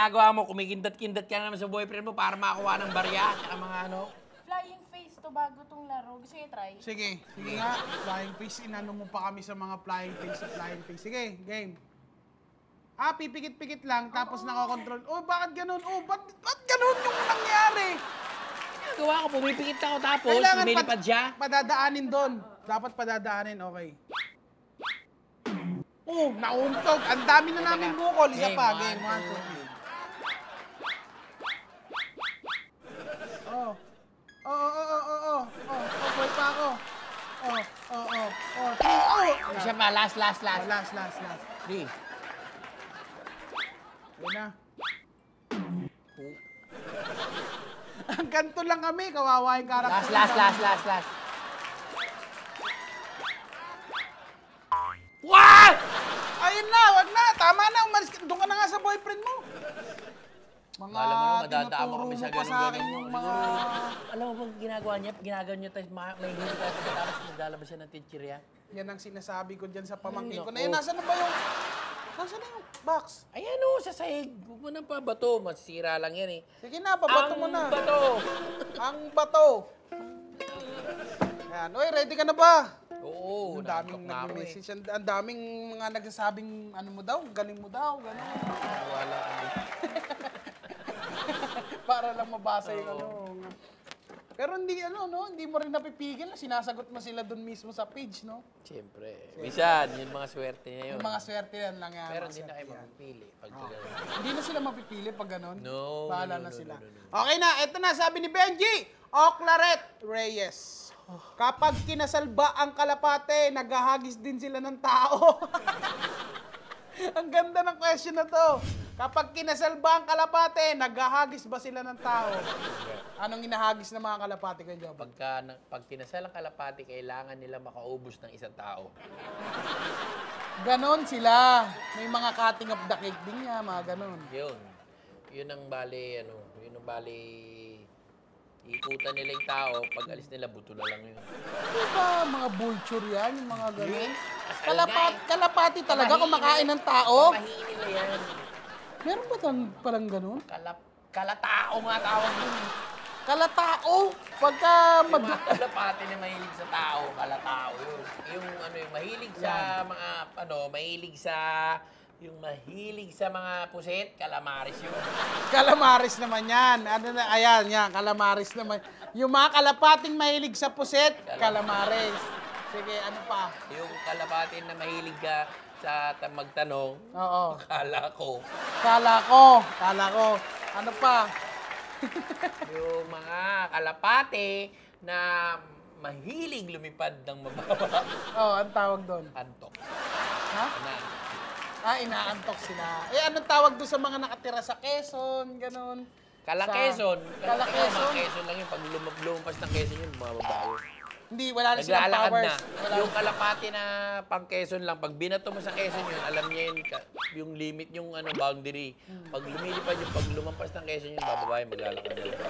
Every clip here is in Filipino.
ginagawa mo? Kumikindat-kindat ka na naman sa boyfriend mo para makakuha ng barya at mga ano. Flying face to bago tong laro. Gusto niyo try? Sige, sige nga. Flying face, inano mo pa kami sa mga flying face at flying face. Sige, game. Ah, pipikit-pikit lang, tapos nakakontrol. Oh, bakit ganun? Oh, ba't, ba't ganun yung nangyari? Ginagawa ko, pumipikit ako tapos, lumilipad siya. padadaanin doon. Dapat padadaanin, okay. Oh, nauntog. Ang dami na namin bukol. Isa pa, game 1, Oh. Oh, oh, oh, oh, oh, oh. Oh, buhay pa ako. Oh, oh, oh, oh. Three, oh. Siya pa, last, last, last. last, last, last. Three. Yun na. Ang ganito lang kami, kawawa yung karakter. Last, last, last, last, last. What? Ayun na, wag na. Tama na, umalis ka. Doon ka na nga sa boyfriend mo. Mga mo naman, madadama tinuturo kami sa mo pa sa ganun-ganun akin yung mga... Alam mo bang ginagawa niya? Ginagawa niya tayo, ma- may hindi tayo pagkatapos naglalabas siya ng teacherya. Yan ang sinasabi ko dyan sa pamangkin ko na yun. Nasaan na ba yung... Nasaan na yung box? Ayan o, sa sahig. Huwag mo nang pa bato. Masira lang yan eh. Sige na, babato mo Ang na. bato. Ang bato. Yan. Oy, ready ka na ba? Oo, Ang daming na ako eh. nag-message. Ang ang daming mga nagsasabing ano mo daw, galing mo daw, gano'n. Wala. Para lang mabasa yung ano. Pero hindi ano, no? Hindi mo rin napipigil na sinasagot mo sila doon mismo sa page, no? Siyempre. Minsan, yung mga swerte niya yun. Yung mga swerte yan lang yan. Pero mga hindi na swerte kayo yan. mapipili. Pag Hindi na sila mapipili pag ganun. No, Bahala no, na no, sila. no, no, Okay na, eto na, sabi ni Benji. Oclaret Reyes. Kapag kinasalba ang kalapate, naghahagis din sila ng tao. ang ganda ng question na to. Kapag kinasalba ang kalapate, naghahagis ba sila ng tao? Anong inahagis ng mga kalapate kayo, Job? Pagka, na- pag kinasal ang kalapati, kailangan nila makaubos ng isang tao. Ganon sila. May mga cutting of the cake din niya, mga ganon. Yun. Yun ang bali, ano, yun ang bali, ikutan nila yung tao, pag alis nila, buto na lang yun. Di ba mga vulture yan, yung mga ganon? Kalapat, kalapati talaga kumakain ng tao? Mahiin nila yan. Meron ba tang parang ganun? Kalap, kalatao nga tawag yun. Kalatao? Pagka Yung mag... mga kalapati na mahilig sa tao, kalatao yun. Yung ano yung mahilig sa mga, ano, mahilig sa, yung mahilig sa mga puset, kalamaris yun. Calamaris naman yan. Ano na, ayan, yan, calamaris naman. Yung mga kalapating mahilig sa puset, calamaris. Sige, ano pa? Yung kalapati na mahilig ka sa ta- magtanong, Oo. kala ko. Kala ko, kala ko. Ano pa? Yung mga kalapate na mahilig lumipad ng mababa. Oh, ang tawag doon. Antok. Ha? Na, Ah, inaantok sila. Eh, anong tawag doon sa mga nakatira sa Quezon, ganun? Sa- Kala-Quezon? Mga Quezon lang yun. Pag lumab lumampas ng Quezon yun, bumababa yun. Hindi, wala na silang Naglalakad powers. na. Wala Yung kalapati na pang Quezon lang, pag binato mo sa Quezon yun, alam niya yun, ka- yung limit, yung ano, boundary. Pag lumilipad yung pag lumampas ng Quezon yun, bababa yun, maglalakad na lang.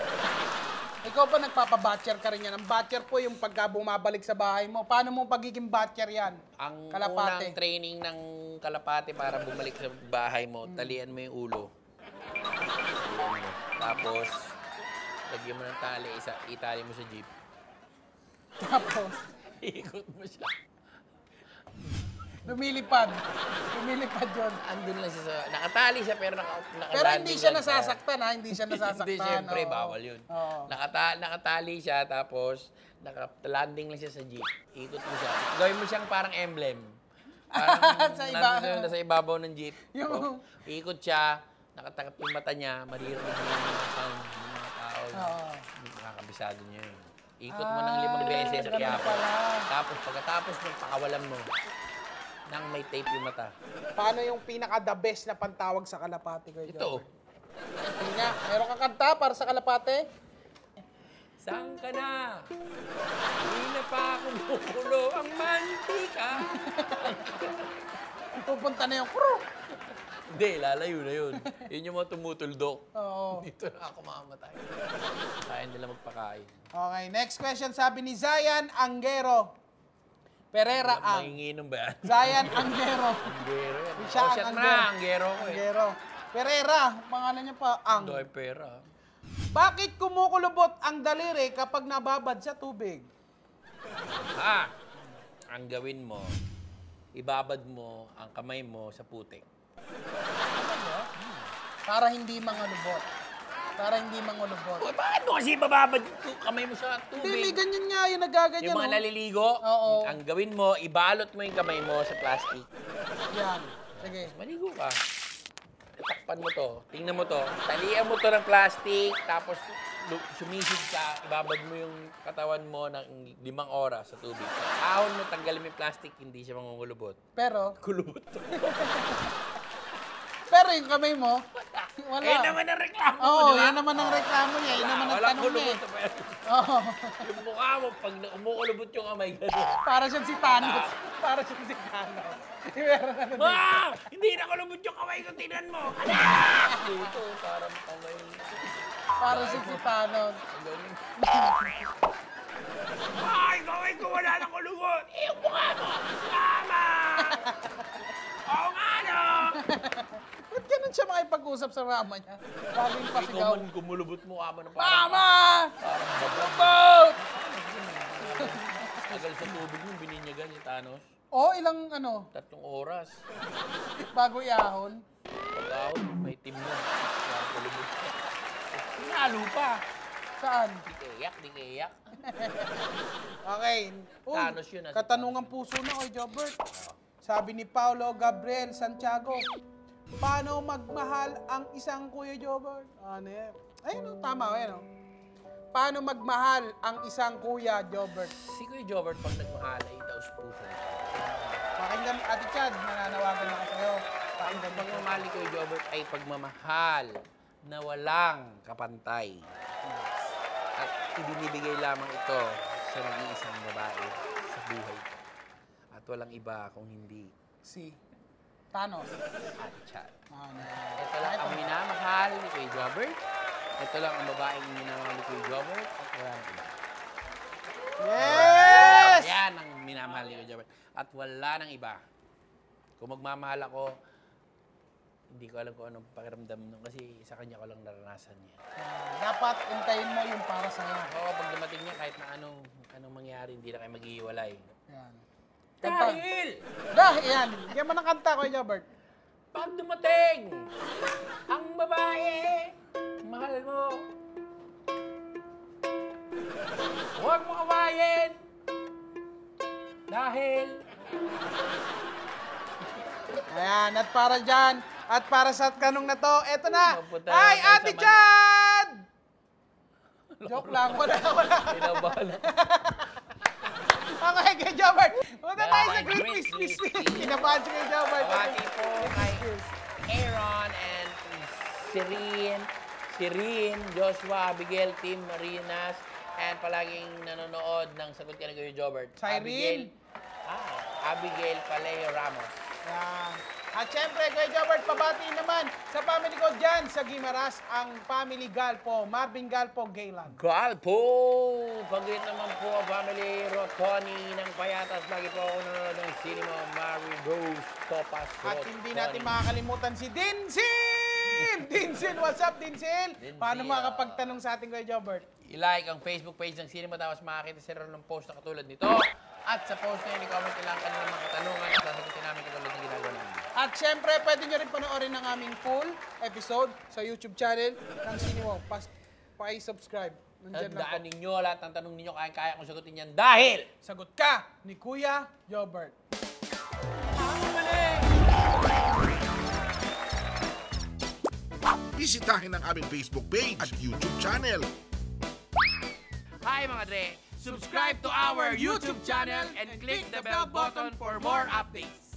Ikaw ba nagpapabatcher ka rin yan? Ang batcher po yung pagka bumabalik sa bahay mo. Paano mo pagiging batcher yan? Ang Kalapate. unang training ng kalapate para bumalik sa bahay mo, talian mo yung ulo. Tapos, lagyan mo ng tali, isa, itali mo sa jeep. Tapos, Ikot mo siya. lumilipad. Lumilipad yun. Andun lang siya sa... Nakatali siya pero naka, naka Pero hindi siya nasasaktan ha, hindi siya nasasaktan. hindi, siyempre, oo. bawal yun. Oo. Nakata nakatali siya, tapos naka-landing lang siya sa jeep. Ikot mo siya. Gawin mo siyang parang emblem. Parang Sa iba- nandun siya nasa ibabaw ng jeep. Yung- Oh, ikot siya, nakatakap yung mata niya, maririnig niya yung mga sound ng mga tao. Oo. Nakakabisado niya yun. Ikot mo ng limang beses sa ganun Quiapo. pala. Tapos pagkatapos ng pakawalan mo, nang may tape yung mata. Paano yung pinaka-the best na pantawag sa kalapati ko? Ito, Hindi nga, meron kang kanta para sa kalapati? saan ka na? Hindi na pa kumukulo ang mantika. Pupunta na yung crew. Hindi, lalayo na yun. Yun yung mga tumutuldok. Oo. Dito na ako mamatay. Kaya nila magpakain. Okay, next question sabi ni Zayan Angero. Pereira ang. Manginginom ba yan? Zayan Angero. Anggero yan. Siya oh, ang shit Anggero. na, anggero ko eh. Angero. Pereira, pangalan niya pa, ang. Doy pera. Bakit kumukulubot ang daliri kapag nababad sa tubig? Ha! Ang gawin mo, ibabad mo ang kamay mo sa putik. Para hindi mangulubot. Para hindi mangulubot. Uy, bakit mo kasi ibababad yung kamay mo sa Hindi, may tubig? ganyan nga yung nagaganyan. Yung mga oh. naliligo, Oo. ang gawin mo, ibalot mo yung kamay mo sa plastic. Yan. Sige. Maligo ka. Takpan mo to. Tingnan mo to. Talian mo to ng plastic, tapos lu- sumisid ka, ibabad mo yung katawan mo ng limang oras sa tubig. Ahon mo, tanggalin mo yung plastic, hindi siya mangungulubot. Pero, Kulubot to. pero yung kamay mo, wala. Eh naman ang reklamo mo, Oo, di ba? yan naman ang reklamo niya. Yan naman ang Walang tanong niya. kulubot pero Oo. yung mukha mo, pag na- umukulubot yung kamay, gano'n. Para siyang si Thanos. Para siyang si Thanos. Meron na nun. Ma! Hindi na kulubot yung kamay ko, tinan mo! Ala! Dito, parang kamay. Para siyang si Thanos. Ay, kamay ko wala nang kulubot! Eh, yung mukha mo! Tama! Oo nga, no! Ba't makipag-usap sa mama niya? Laging Ikaw pasigaw. man kumulubot mukha mo na parang... Mama! Parang! Tagal sa tubig mo, bininyagan si Thanos. Oh, ilang ano, Tatlong oras. bago iahon. Pag-ahon, may team mo. Kaya kulubot ka. Pinalo pa. Saan? Di kayak, di kayak. Okay. Uy, Thanos yun, ah, katanungang puso na kay Jobert. Sabi ni Paulo Gabriel Santiago, paano magmahal ang isang Kuya Jobert? Ano yan? Ayun, oh, tama, ayun. oh. Paano magmahal ang isang Kuya Jobert? Si Kuya Jobert, pag nagmahalay, daos puso. Pakinggan, Ate Chad, nananawagan ako sa'yo. Ang Pakinggan mo. pagmamahal ni Kuya Jobert ay pagmamahal na walang kapantay. At ibinibigay lamang ito sa nag-iisang babae sa buhay. At walang iba kung hindi Si Thanos. Ate Chat. Ano? Ito lang ang minamahal ni Kuya Jobert. Ito lang ang babaeng minamahal ni Kuya Jobert. At wala nang iba. Yes! Yan ang minamahal ni Kuya Jobert. At wala nang iba. Kung magmamahal ako, hindi ko alam kung anong pakiramdam nun kasi sa kanya ko lang naranasan niya. Dapat intayin mo yung para sa'yo. Oo, pag dumating niya, kahit na anong, anong mangyari, hindi na kayo maghihiwalay. Yan. Kanta. Dahil, Dahil, yan. Yan mo ng kanta, Kuya Jobert. pag dumating, ang babae, mahal mo, huwag mo kawayin, dahil, Ayan, at para dyan, at para sa tanong na to, eto na. Mapunta Ay, Ate Chad! Joke lang, wala, wala. pinabahala. Okay, kay Jobert. Punta tayo sa Great Miss Miss Miss. Kinabahan si kay Jobert. Bawati po kay Aaron and Sirin, Sirin, Joshua, Abigail, Tim, Marinas, and palaging nanonood ng Sagot Ka na Kuya Jobert. Abigail, ah, Abigail Paleo Ramos. Yan. At syempre, kay Jobert, pabati naman sa family ko dyan sa Gimaras, ang family Galpo, Marvin Galpo, Gaylan. Galpo! Pagit naman po ang family Rotoni ng Payatas. Lagi po ako nanonood ng Cinema Mary Rose Topas At hindi Rotoni. natin makakalimutan si Dinsil! Dinsil, what's up, Dinsil? Dinsil, Paano ah. makakapagtanong sa ating kay Jobert? I-like ang Facebook page ng Cinema tapos makakita sila ng post na katulad nito. At sa post na yun, i-comment nila ang kanilang mga katanungan at sasagutin namin katulad. At syempre, pwede nyo rin panoorin ang aming full episode sa YouTube channel ng Cinemo. Pas Paki-subscribe. Nandyan lang po. Tandaan ninyo, lahat ng tanong ninyo, kaya-kaya kong sagutin yan dahil... Sagot ka ni Kuya Jobert. Bisitahin ang aming Facebook page at YouTube channel. Hi mga Dre! Subscribe to our YouTube channel and click the bell button for more updates.